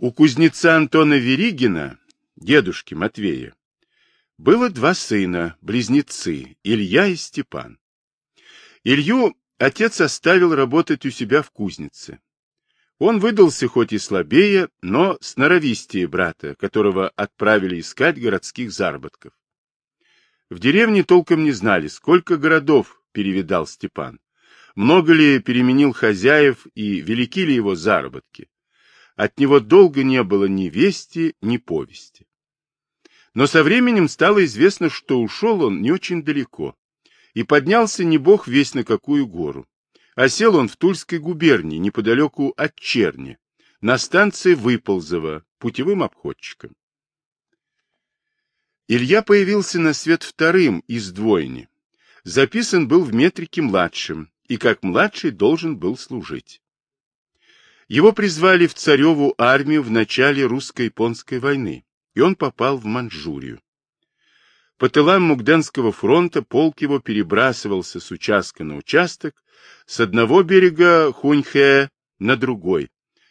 У кузнеца Антона Веригина, дедушки Матвея, было два сына, близнецы, Илья и Степан. Илью отец оставил работать у себя в кузнице. Он выдался хоть и слабее, но сноровистее брата, которого отправили искать городских заработков. В деревне толком не знали, сколько городов перевидал Степан, много ли переменил хозяев и велики ли его заработки. От него долго не было ни вести, ни повести. Но со временем стало известно, что ушел он не очень далеко, и поднялся не бог весь на какую гору. А сел он в Тульской губернии, неподалеку от Черни, на станции Выползово, путевым обходчиком. Илья появился на свет вторым из двойни. Записан был в метрике младшим, и как младший должен был служить. Его призвали в цареву армию в начале русско-японской войны, и он попал в Манчжурию. По тылам Мугденского фронта полк его перебрасывался с участка на участок, с одного берега Хуньхэ на другой,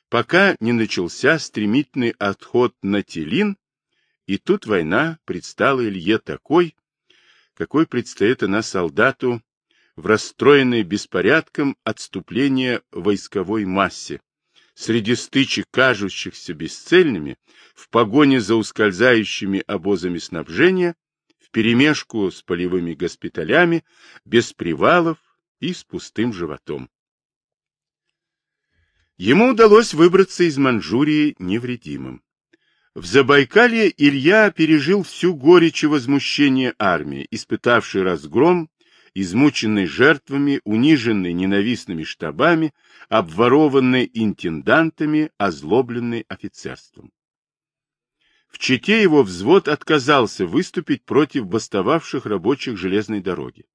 пока не начался стремительный отход на Телин, и тут война предстала Илье такой, какой предстоит она солдату в расстроенной беспорядком отступление войсковой массе, среди стычек, кажущихся бесцельными, в погоне за ускользающими обозами снабжения, вперемешку с полевыми госпиталями, без привалов и с пустым животом. Ему удалось выбраться из Манчжурии невредимым. В Забайкалье Илья пережил всю горечь и возмущение армии, испытавшей разгром измученный жертвами, униженный ненавистными штабами, обворованный интендантами, озлобленный офицерством. В Чите его взвод отказался выступить против бастовавших рабочих железной дороги.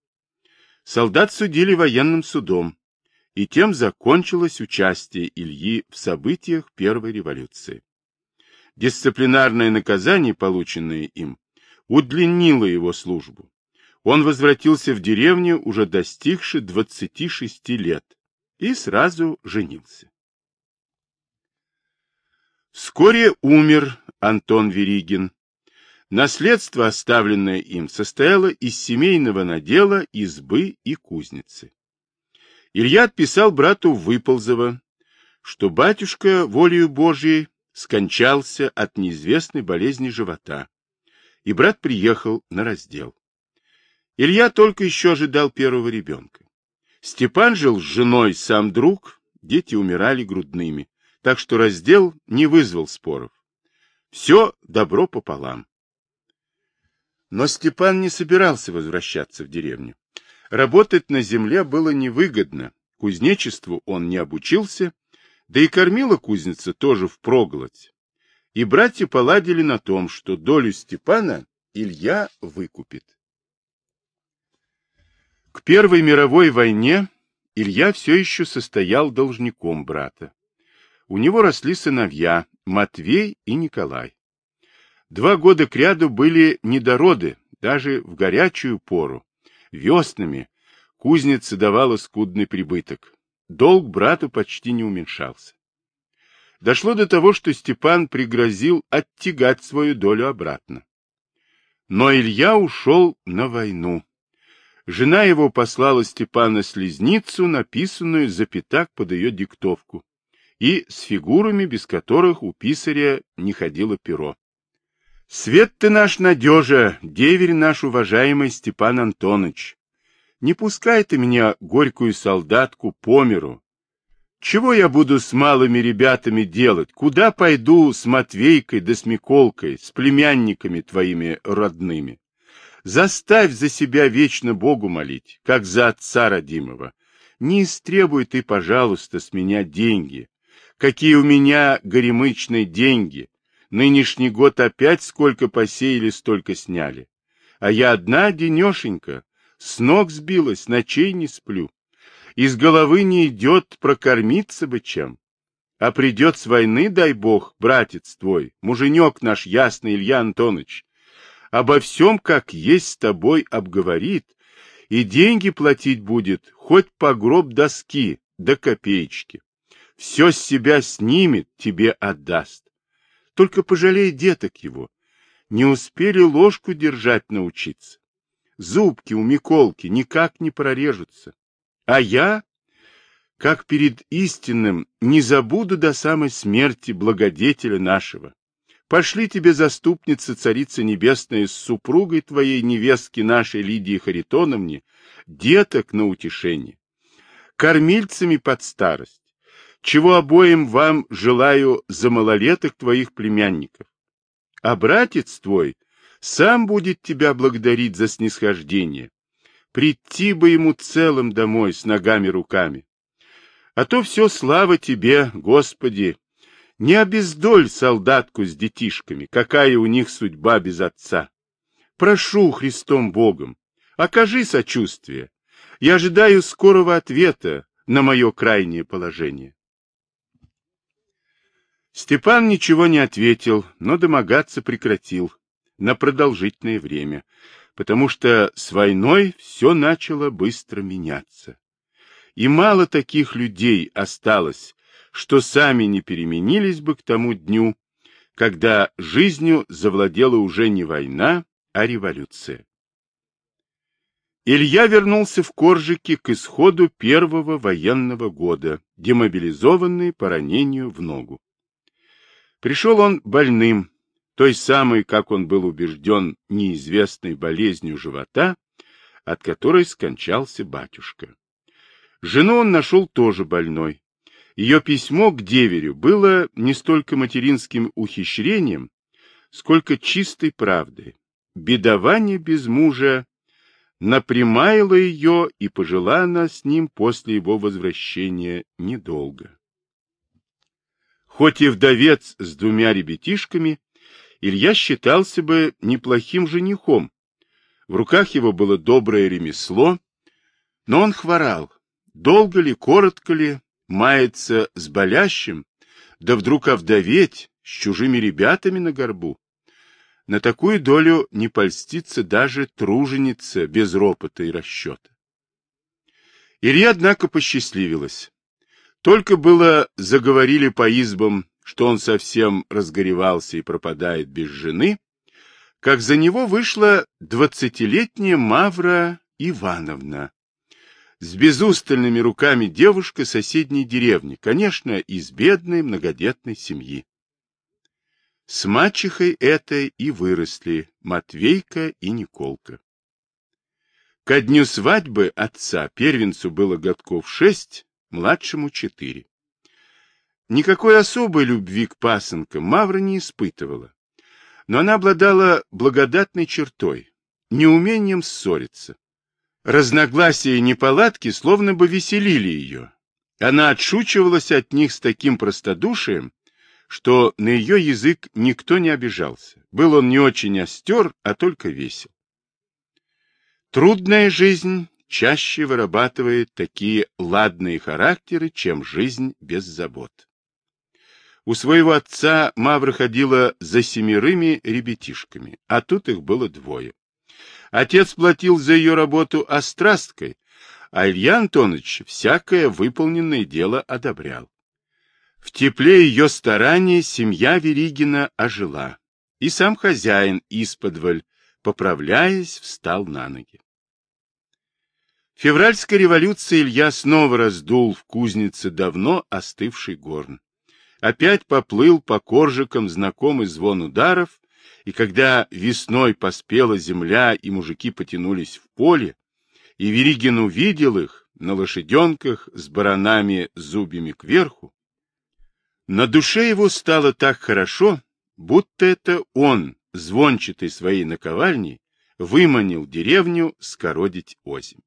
Солдат судили военным судом, и тем закончилось участие Ильи в событиях Первой революции. Дисциплинарное наказание, полученное им, удлинило его службу, он возвратился в деревню, уже достигши 26 лет, и сразу женился. Вскоре умер Антон Веригин. Наследство, оставленное им, состояло из семейного надела, избы и кузницы. Илья отписал брату Выползова, что батюшка волею Божьей скончался от неизвестной болезни живота, и брат приехал на раздел. Илья только еще ожидал первого ребенка. Степан жил с женой, сам друг, дети умирали грудными, так что раздел не вызвал споров. Все добро пополам. Но Степан не собирался возвращаться в деревню. Работать на земле было невыгодно, кузнечеству он не обучился, да и кормила кузница тоже впроголодь. И братья поладили на том, что долю Степана Илья выкупит. К Первой мировой войне Илья все еще состоял должником брата. У него росли сыновья Матвей и Николай. Два года кряду были недороды, даже в горячую пору. Веснами кузница давала скудный прибыток. Долг брату почти не уменьшался. Дошло до того, что Степан пригрозил оттягать свою долю обратно. Но Илья ушел на войну Жена его послала Степана слезницу, написанную за пятак под ее диктовку, и с фигурами, без которых у писаря не ходило перо. Свет ты наш надежа, деверь наш уважаемый Степан Антонович. Не пускай ты меня, горькую солдатку, по миру. Чего я буду с малыми ребятами делать? Куда пойду с Матвейкой да с Миколкой, с племянниками твоими родными? Заставь за себя вечно Богу молить, как за отца родимого. Не истребуй ты, пожалуйста, с меня деньги. Какие у меня горемычные деньги. Нынешний год опять сколько посеяли, столько сняли. А я одна денешенька, с ног сбилась, ночей не сплю. Из головы не идет прокормиться бы чем. А придет с войны, дай бог, братец твой, муженек наш ясный Илья Антонович, обо всем, как есть с тобой, обговорит, и деньги платить будет, хоть по гроб доски до копеечки. Все с себя снимет, тебе отдаст. Только пожалей деток его. Не успели ложку держать научиться. Зубки у Миколки никак не прорежутся. А я, как перед истинным, не забуду до самой смерти благодетеля нашего. Пошли тебе, заступница, царица небесная, с супругой твоей невестки нашей Лидии Харитоновне, деток на утешение, кормильцами под старость, чего обоим вам желаю за малолеток твоих племянников. А братец твой сам будет тебя благодарить за снисхождение. Прийти бы ему целым домой с ногами-руками. А то все слава тебе, Господи, не обездоль солдатку с детишками, какая у них судьба без отца. Прошу Христом Богом, окажи сочувствие. Я ожидаю скорого ответа на мое крайнее положение. Степан ничего не ответил, но домогаться прекратил на продолжительное время, потому что с войной все начало быстро меняться. И мало таких людей осталось, что сами не переменились бы к тому дню, когда жизнью завладела уже не война, а революция. Илья вернулся в Коржики к исходу первого военного года, демобилизованный по ранению в ногу. Пришел он больным, той самой, как он был убежден, неизвестной болезнью живота, от которой скончался батюшка. Жену он нашел тоже больной. Ее письмо к деверю было не столько материнским ухищрением, сколько чистой правдой. Бедование без мужа напрямаяло ее и пожила она с ним после его возвращения недолго. Хоть и вдовец с двумя ребятишками, Илья считался бы неплохим женихом. В руках его было доброе ремесло, но он хворал. Долго ли, коротко ли, мается с болящим, да вдруг овдоветь с чужими ребятами на горбу. На такую долю не польстится даже труженица без ропота и расчета. Илья, однако, посчастливилась. Только было заговорили по избам, что он совсем разгоревался и пропадает без жены, как за него вышла двадцатилетняя Мавра Ивановна, с безустальными руками девушка соседней деревни, конечно, из бедной многодетной семьи. С мачехой этой и выросли Матвейка и Николка. Ко дню свадьбы отца первенцу было годков шесть, младшему четыре. Никакой особой любви к пасынкам Мавра не испытывала, но она обладала благодатной чертой, неумением ссориться. Разногласия и неполадки словно бы веселили ее. Она отшучивалась от них с таким простодушием, что на ее язык никто не обижался. Был он не очень остер, а только весел. Трудная жизнь чаще вырабатывает такие ладные характеры, чем жизнь без забот. У своего отца Мавра ходила за семерыми ребятишками, а тут их было двое. Отец платил за ее работу острасткой, а Илья Антонович всякое выполненное дело одобрял. В тепле ее стараний семья Веригина ожила, и сам хозяин исподволь, поправляясь, встал на ноги. Февральская революция Илья снова раздул в кузнице давно остывший горн. Опять поплыл по коржикам знакомый звон ударов, и когда весной поспела земля, и мужики потянулись в поле, и Веригин увидел их на лошаденках с баранами зубьями кверху, на душе его стало так хорошо, будто это он, звончатой своей наковальней, выманил деревню скородить озимь.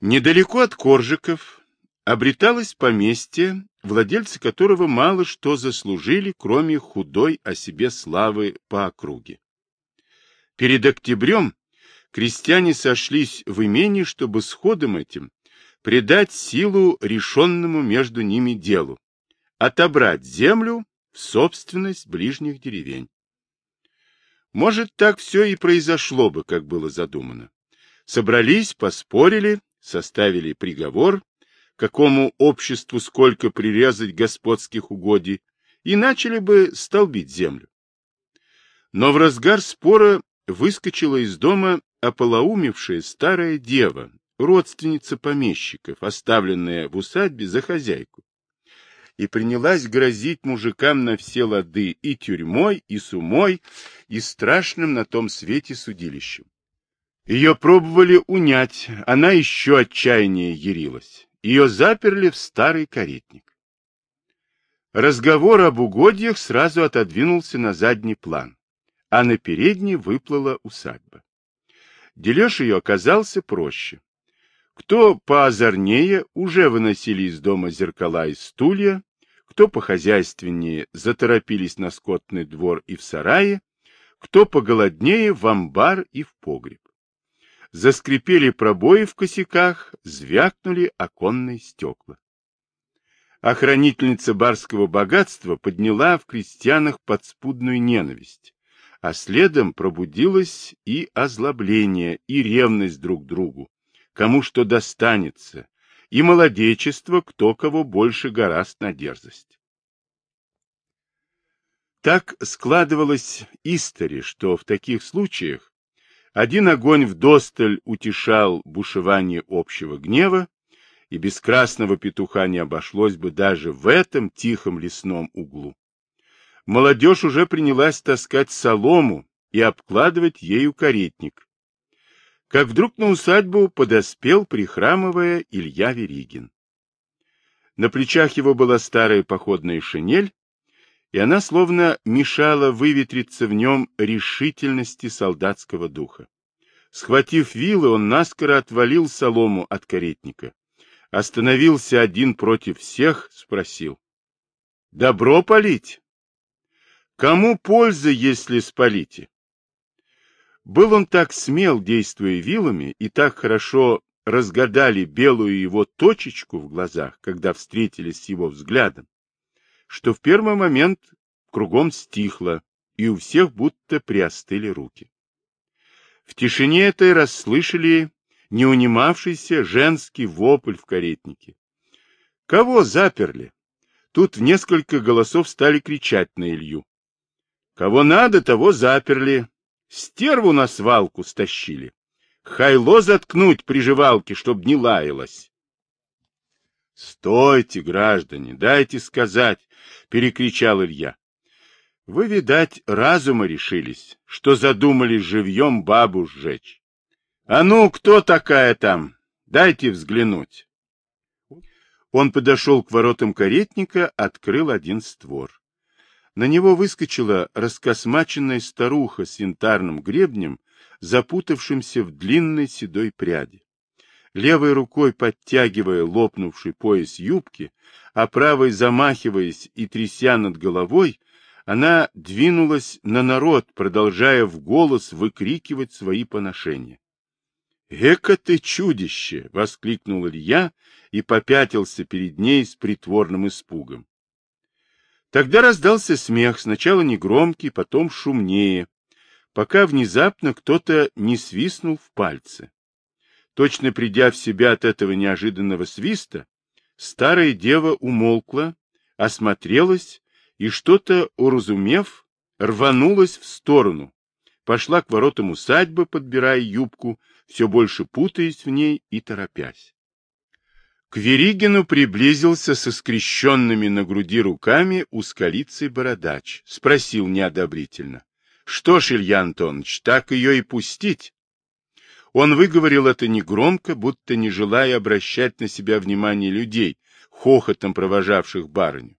Недалеко от Коржиков обреталось поместье, владельцы которого мало что заслужили, кроме худой о себе славы по округе. Перед октябрем крестьяне сошлись в имении, чтобы с ходом этим придать силу решенному между ними делу, отобрать землю в собственность ближних деревень. Может, так все и произошло бы, как было задумано. Собрались, поспорили, составили приговор какому обществу сколько прирезать господских угодий, и начали бы столбить землю. Но в разгар спора выскочила из дома ополоумевшая старая дева, родственница помещиков, оставленная в усадьбе за хозяйку, и принялась грозить мужикам на все лады и тюрьмой, и сумой, и страшным на том свете судилищем. Ее пробовали унять, она еще отчаяннее ярилась. Ее заперли в старый каретник. Разговор об угодьях сразу отодвинулся на задний план, а на передний выплыла усадьба. Дележ ее оказался проще. Кто поозорнее, уже выносили из дома зеркала и стулья, кто похозяйственнее, заторопились на скотный двор и в сарае, кто поголоднее, в амбар и в погреб. Заскрипели пробои в косяках, звякнули оконные стекла. Охранительница барского богатства подняла в крестьянах подспудную ненависть, а следом пробудилось и озлобление, и ревность друг к другу, кому что достанется, и молодечество, кто кого больше гораст на дерзость. Так складывалось истори, что в таких случаях один огонь вдосталь утешал бушевание общего гнева, и без красного петуха не обошлось бы даже в этом тихом лесном углу. Молодежь уже принялась таскать солому и обкладывать ею каретник. Как вдруг на усадьбу подоспел, прихрамывая, Илья Веригин. На плечах его была старая походная шинель, и она словно мешала выветриться в нем решительности солдатского духа. Схватив вилы, он наскоро отвалил солому от каретника. Остановился один против всех, спросил. — Добро полить? Кому польза, если спалите? Был он так смел, действуя вилами, и так хорошо разгадали белую его точечку в глазах, когда встретились с его взглядом, что в первый момент кругом стихло, и у всех будто приостыли руки. В тишине этой расслышали неунимавшийся женский вопль в каретнике. Кого заперли? Тут в несколько голосов стали кричать на Илью. Кого надо, того заперли. Стерву на свалку стащили. Хайло заткнуть приживалки, чтоб не лаялась. — Стойте, граждане, дайте сказать, — перекричал Илья. — Вы, видать, разума решились, что задумали живьем бабу сжечь. — А ну, кто такая там? Дайте взглянуть. Он подошел к воротам каретника, открыл один створ. На него выскочила раскосмаченная старуха с янтарным гребнем, запутавшимся в длинной седой пряди. Левой рукой подтягивая лопнувший пояс юбки, а правой замахиваясь и тряся над головой, она двинулась на народ, продолжая в голос выкрикивать свои поношения. «Эка ты чудище!» — воскликнул Илья и попятился перед ней с притворным испугом. Тогда раздался смех, сначала негромкий, потом шумнее, пока внезапно кто-то не свистнул в пальцы. Точно придя в себя от этого неожиданного свиста, старая дева умолкла, осмотрелась и, что-то уразумев, рванулась в сторону, пошла к воротам усадьбы, подбирая юбку, все больше путаясь в ней и торопясь. К Веригину приблизился со скрещенными на груди руками узколицый бородач. Спросил неодобрительно. — Что ж, Илья Антонович, так ее и пустить? Он выговорил это негромко, будто не желая обращать на себя внимание людей, хохотом провожавших барыню.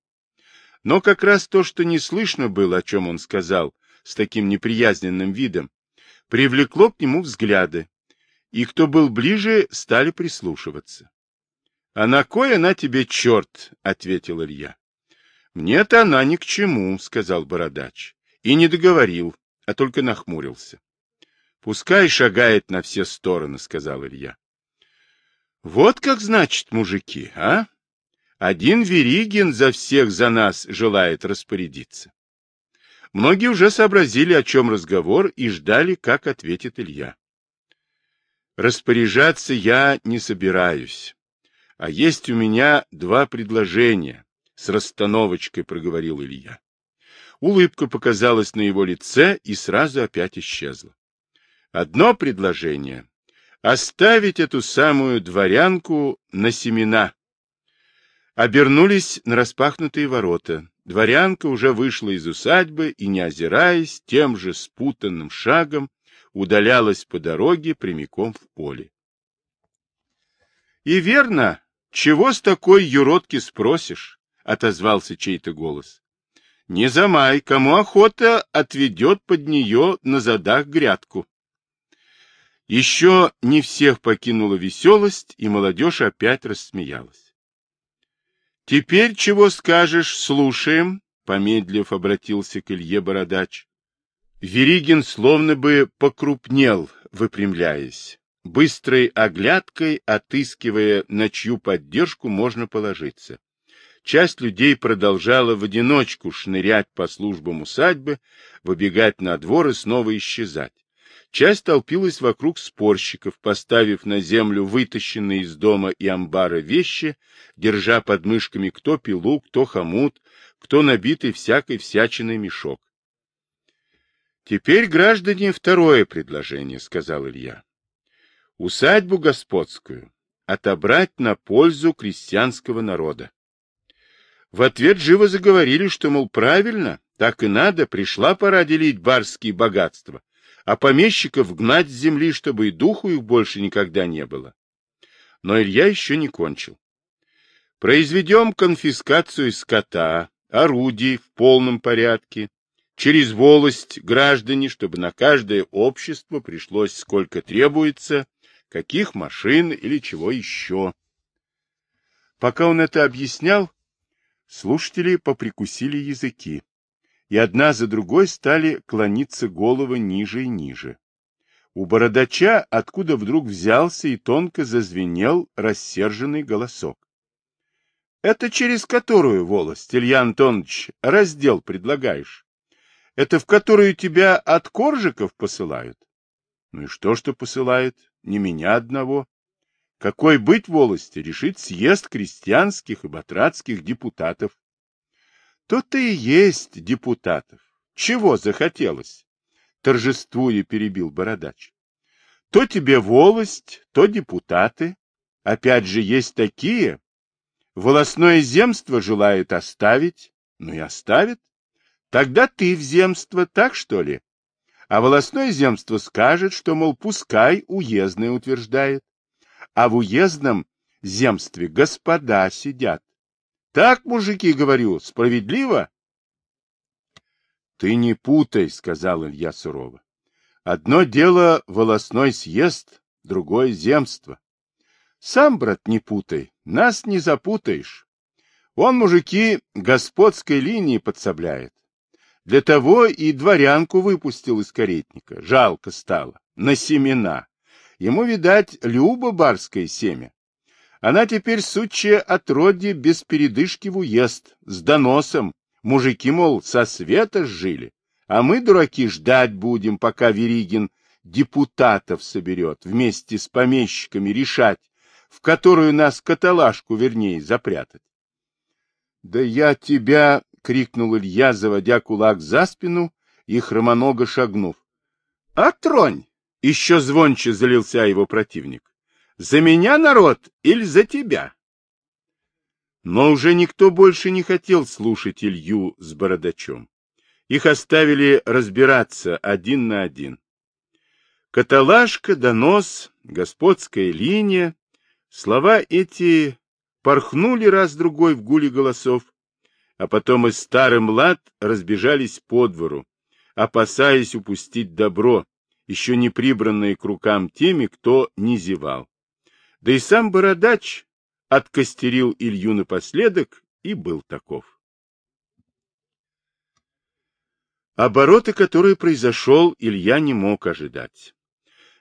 Но как раз то, что не слышно было, о чем он сказал, с таким неприязненным видом, привлекло к нему взгляды, и кто был ближе, стали прислушиваться. — А на кой она тебе, черт? — ответил Илья. — Мне-то она ни к чему, — сказал бородач. И не договорил, а только нахмурился. — Пускай шагает на все стороны, — сказал Илья. — Вот как значит, мужики, а? Один Веригин за всех за нас желает распорядиться. Многие уже сообразили, о чем разговор, и ждали, как ответит Илья. Распоряжаться я не собираюсь. А есть у меня два предложения, с расстановочкой проговорил Илья. Улыбка показалась на его лице и сразу опять исчезла. Одно предложение — оставить эту самую дворянку на семена. Обернулись на распахнутые ворота. Дворянка уже вышла из усадьбы и, не озираясь, тем же спутанным шагом удалялась по дороге прямиком в поле. — И верно, чего с такой юродки спросишь? — отозвался чей-то голос. — Не замай, кому охота отведет под нее на задах грядку. Еще не всех покинула веселость, и молодежь опять рассмеялась. — Теперь чего скажешь, слушаем, — помедлив обратился к Илье Бородач. Веригин словно бы покрупнел, выпрямляясь, быстрой оглядкой отыскивая, на чью поддержку можно положиться. Часть людей продолжала в одиночку шнырять по службам усадьбы, выбегать на двор и снова исчезать. Часть толпилась вокруг спорщиков, поставив на землю вытащенные из дома и амбара вещи, держа под мышками кто пилу, кто хомут, кто набитый всякой всячиной мешок. Теперь, граждане, второе предложение, — сказал Илья. Усадьбу господскую отобрать на пользу крестьянского народа. В ответ живо заговорили, что, мол, правильно, так и надо, пришла пора делить барские богатства, а помещиков гнать с земли, чтобы и духу их больше никогда не было. Но Илья еще не кончил. Произведем конфискацию скота, орудий в полном порядке, через волость граждане, чтобы на каждое общество пришлось сколько требуется, каких машин или чего еще. Пока он это объяснял, слушатели поприкусили языки, и одна за другой стали клониться головы ниже и ниже. У бородача откуда вдруг взялся и тонко зазвенел рассерженный голосок. — Это через которую волость, Илья Антонович, раздел предлагаешь? Это в которую тебя от коржиков посылают? Ну и что, что посылают? Не меня одного. Какой быть волости, решит съезд крестьянских и батрацких депутатов. То-то и есть депутатов. Чего захотелось? Торжествуя перебил бородач. То тебе волость, то депутаты. Опять же, есть такие. Волосное земство желают оставить. Ну и оставит. Тогда ты в земство, так что ли? А волосное земство скажет, что, мол, пускай уездное утверждает. А в уездном земстве господа сидят. Так, мужики, говорю, справедливо? Ты не путай, сказал Илья сурово. Одно дело волосной съезд, другое земство. Сам, брат, не путай, нас не запутаешь. Он, мужики, господской линии подсобляет. Для того и дворянку выпустил из каретника. Жалко стало. На семена. Ему, видать, любо барское семя. Она теперь сучья отродье без передышки в уезд, с доносом. Мужики, мол, со света жили. А мы, дураки, ждать будем, пока Веригин депутатов соберет, вместе с помещиками решать, в которую нас каталажку, вернее, запрятать. — Да я тебя, — крикнул Илья, заводя кулак за спину и хромоного шагнув. — А тронь! — еще звонче залился его противник. — За меня, народ, или за тебя? Но уже никто больше не хотел слушать Илью с бородачом. Их оставили разбираться один на один. Каталашка, донос, господская линия. Слова эти порхнули раз-другой в гуле голосов, а потом и старый млад разбежались по двору, опасаясь упустить добро, еще не прибранное к рукам теми, кто не зевал. Да и сам бородач откостерил Илью напоследок и был таков. Обороты, который произошел, Илья не мог ожидать.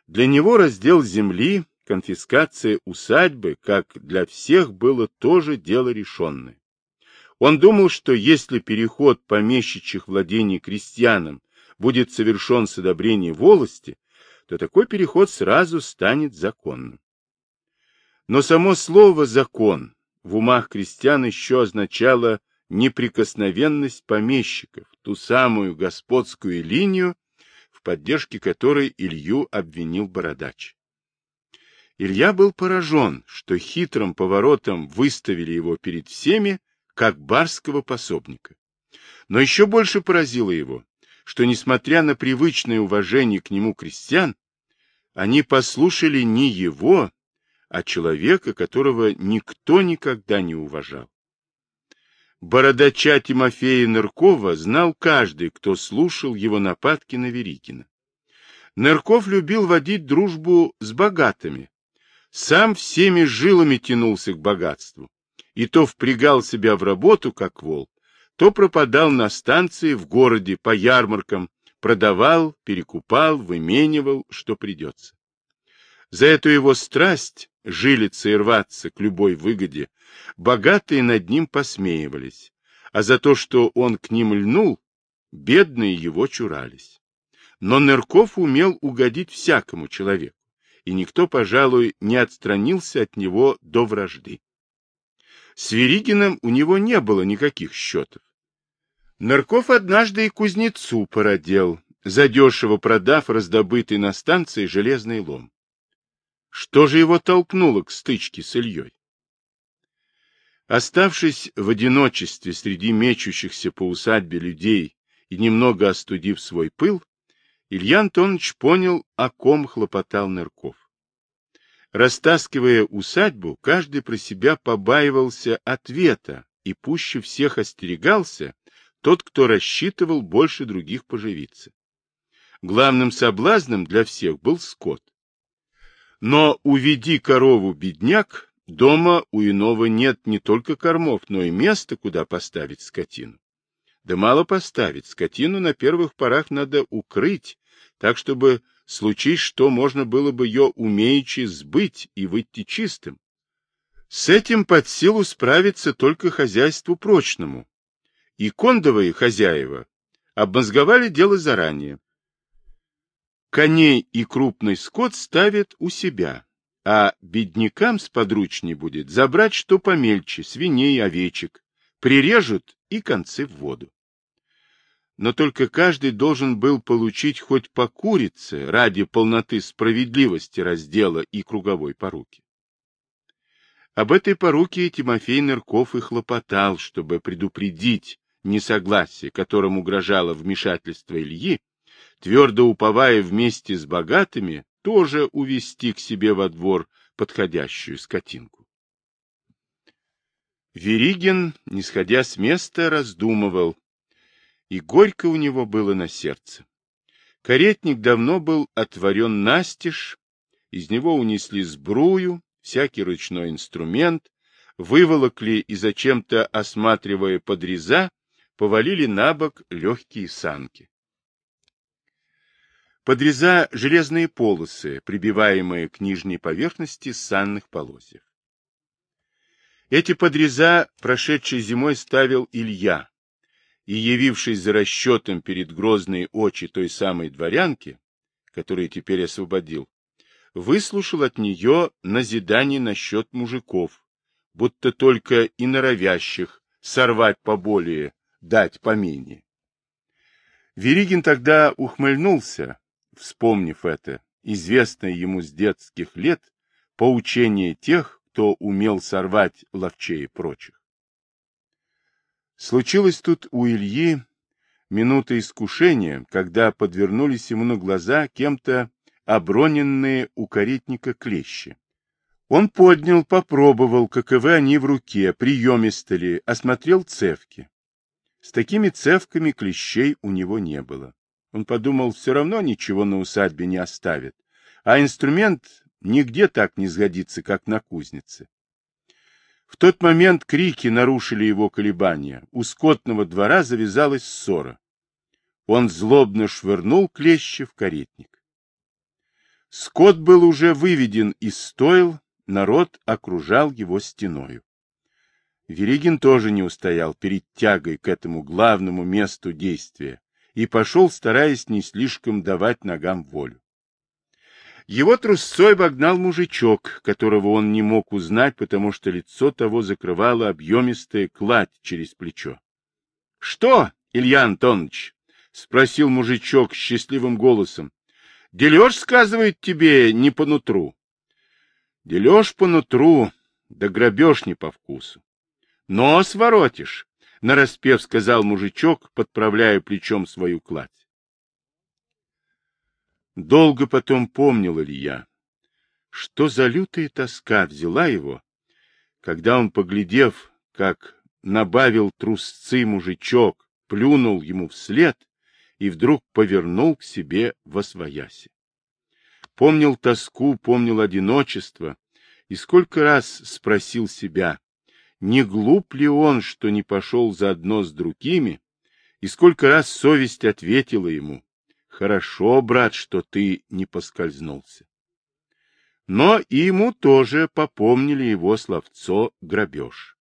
Для него раздел земли, конфискация усадьбы, как для всех, было тоже дело решенное. Он думал, что если переход помещичьих владений крестьянам будет совершен с одобрения волости, то такой переход сразу станет законным. Но само слово «закон» в умах крестьян еще означало неприкосновенность помещиков, ту самую господскую линию, в поддержке которой Илью обвинил Бородач. Илья был поражен, что хитрым поворотом выставили его перед всеми, как барского пособника. Но еще больше поразило его, что, несмотря на привычное уважение к нему крестьян, они послушали не его, а человека, которого никто никогда не уважал. Бородача Тимофея Ныркова знал каждый, кто слушал его нападки на Верикина. Нырков любил водить дружбу с богатыми. Сам всеми жилами тянулся к богатству. И то впрягал себя в работу, как вол, то пропадал на станции в городе по ярмаркам, продавал, перекупал, выменивал, что придется. За эту его страсть, жилиться и рваться к любой выгоде, богатые над ним посмеивались, а за то, что он к ним льнул, бедные его чурались. Но Нырков умел угодить всякому человеку, и никто, пожалуй, не отстранился от него до вражды. С Веригиным у него не было никаких счетов. Нарков однажды и кузнецу породел, задешево продав раздобытый на станции железный лом. Что же его толкнуло к стычке с Ильей? Оставшись в одиночестве среди мечущихся по усадьбе людей и немного остудив свой пыл, Илья Антонович понял, о ком хлопотал Нырков. Растаскивая усадьбу, каждый про себя побаивался ответа и пуще всех остерегался, тот, кто рассчитывал больше других поживиться. Главным соблазном для всех был скот. Но уведи корову бедняк, дома у иного нет не только кормов, но и места, куда поставить скотину. Да мало поставить, скотину на первых порах надо укрыть, так, чтобы, случись что, можно было бы ее умеючи сбыть и выйти чистым. С этим под силу справиться только хозяйству прочному, и кондовые хозяева обмозговали дело заранее. Коней и крупный скот ставят у себя, а беднякам сподручней будет забрать что помельче, свиней, овечек, прирежут и концы в воду. Но только каждый должен был получить хоть по курице ради полноты справедливости раздела и круговой поруки. Об этой поруке Тимофей Нырков и хлопотал, чтобы предупредить несогласие, которым угрожало вмешательство Ильи, твердо уповая вместе с богатыми тоже увести к себе во двор подходящую скотинку. Веригин, не сходя с места, раздумывал, и горько у него было на сердце. Каретник давно был отворен настежь, из него унесли сбрую, всякий ручной инструмент, выволокли и зачем-то осматривая подреза, повалили на бок легкие санки. Подреза железные полосы, прибиваемые к нижней поверхности санных полозьев. Эти подреза прошедшей зимой ставил Илья, и, явившись за расчетом перед грозные очи той самой дворянки, которую теперь освободил, выслушал от нее назидание насчет мужиков, будто только и норовящих сорвать поболее дать помене. Веригин тогда ухмыльнулся, вспомнив это, известное ему с детских лет, поучение тех, кто умел сорвать ловчей прочих. Случилось тут у Ильи минута искушения, когда подвернулись ему на глаза кем-то оброненные у каретника клещи. Он поднял, попробовал, каковы они в руке, приемисто ли, осмотрел цевки. С такими цевками клещей у него не было. Он подумал, все равно ничего на усадьбе не оставит, а инструмент нигде так не сгодится, как на кузнице. В тот момент крики нарушили его колебания. У скотного двора завязалась ссора. Он злобно швырнул клещи в каретник. Скот был уже выведен из стойл, народ окружал его стеною. Веригин тоже не устоял перед тягой к этому главному месту действия и пошел, стараясь не слишком давать ногам волю. Его трусцой обогнал мужичок, которого он не мог узнать, потому что лицо того закрывало объемистая кладь через плечо. — Что, Илья Антонович? — спросил мужичок счастливым голосом. — Дележ, сказывает тебе, не по нутру. — Дележ по нутру, да грабеж не по вкусу. — Нос воротишь, — нараспев сказал мужичок, подправляя плечом свою кладь. Долго потом помнил Илья, что за лютая тоска взяла его, когда он, поглядев, как набавил трусцы мужичок, плюнул ему вслед и вдруг повернул к себе во свояси. Помнил тоску, помнил одиночество, и сколько раз спросил себя, не глуп ли он, что не пошел заодно с другими, и сколько раз совесть ответила ему, Хорошо, брат, что ты не поскользнулся. Но и ему тоже попомнили его словцо грабеж.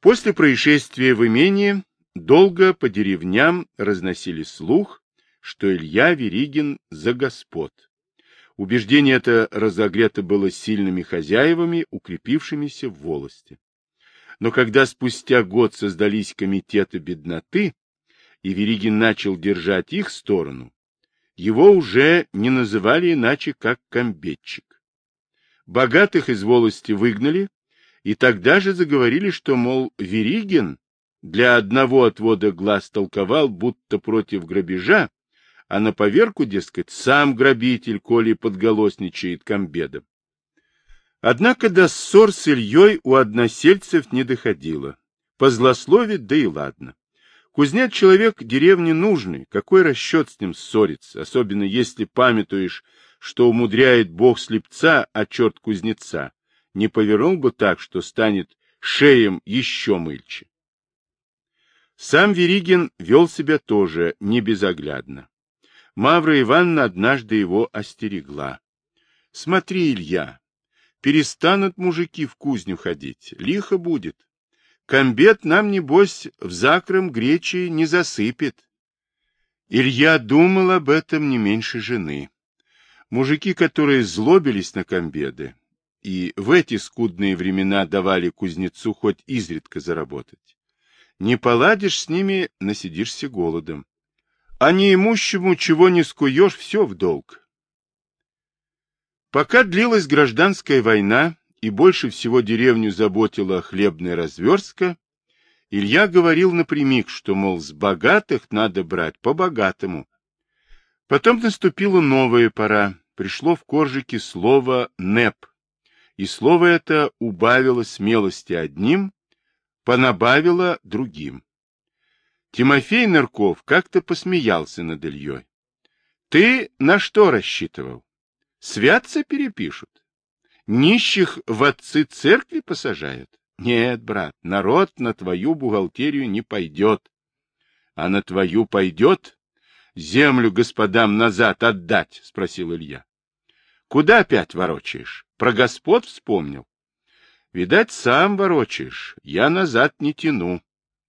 После происшествия в имении долго по деревням разносили слух, что Илья Веригин за господ. Убеждение это разогрето было сильными хозяевами, укрепившимися в волости. Но когда спустя год создались комитеты бедноты, и Веригин начал держать их сторону, его уже не называли иначе, как комбетчик. Богатых из волости выгнали, и тогда же заговорили, что, мол, Веригин для одного отвода глаз толковал, будто против грабежа, а на поверку, дескать, сам грабитель, коли подголосничает комбедом. Однако до ссор с Ильей у односельцев не доходило. Позлословит, да и ладно. Кузнец человек деревне нужный, какой расчет с ним ссориться, особенно если памятуешь, что умудряет бог слепца, а черт кузнеца, не повернул бы так, что станет шеем еще мыльче. Сам Веригин вел себя тоже не безоглядно. Мавра Ивановна однажды его остерегла. — Смотри, Илья, перестанут мужики в кузню ходить, лихо будет. Комбет нам, небось, в закром гречи не засыпет. Илья думал об этом не меньше жены. Мужики, которые злобились на комбеды, и в эти скудные времена давали кузнецу хоть изредка заработать. Не поладишь с ними, насидишься голодом. А неимущему чего не скуешь, все в долг. Пока длилась гражданская война, и больше всего деревню заботила хлебная разверстка, Илья говорил напрямик, что, мол, с богатых надо брать по-богатому. Потом наступила новая пора, пришло в коржике слово «неп», и слово это убавило смелости одним, понабавило другим. Тимофей Нырков как-то посмеялся над Ильей. — Ты на что рассчитывал? Святца перепишут? Нищих в отцы церкви посажают? Нет, брат, народ на твою бухгалтерию не пойдет. А на твою пойдет? Землю господам назад отдать? — спросил Илья. — Куда опять ворочаешь? Про господ вспомнил? — Видать, сам ворочаешь. Я назад не тяну.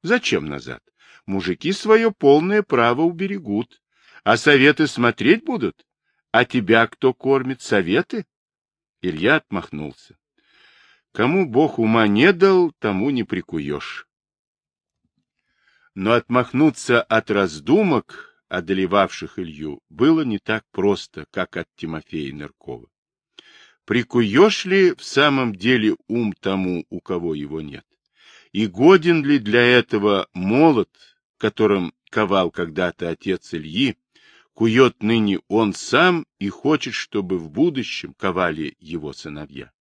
Зачем назад? Мужики свое полное право уберегут. А советы смотреть будут? А тебя кто кормит? Советы? Илья отмахнулся. Кому Бог ума не дал, тому не прикуешь. Но отмахнуться от раздумок, одолевавших Илью, было не так просто, как от Тимофея Ныркова. Прикуешь ли в самом деле ум тому, у кого его нет? И годен ли для этого молот, которым ковал когда-то отец Ильи, кует ныне он сам и хочет, чтобы в будущем ковали его сыновья.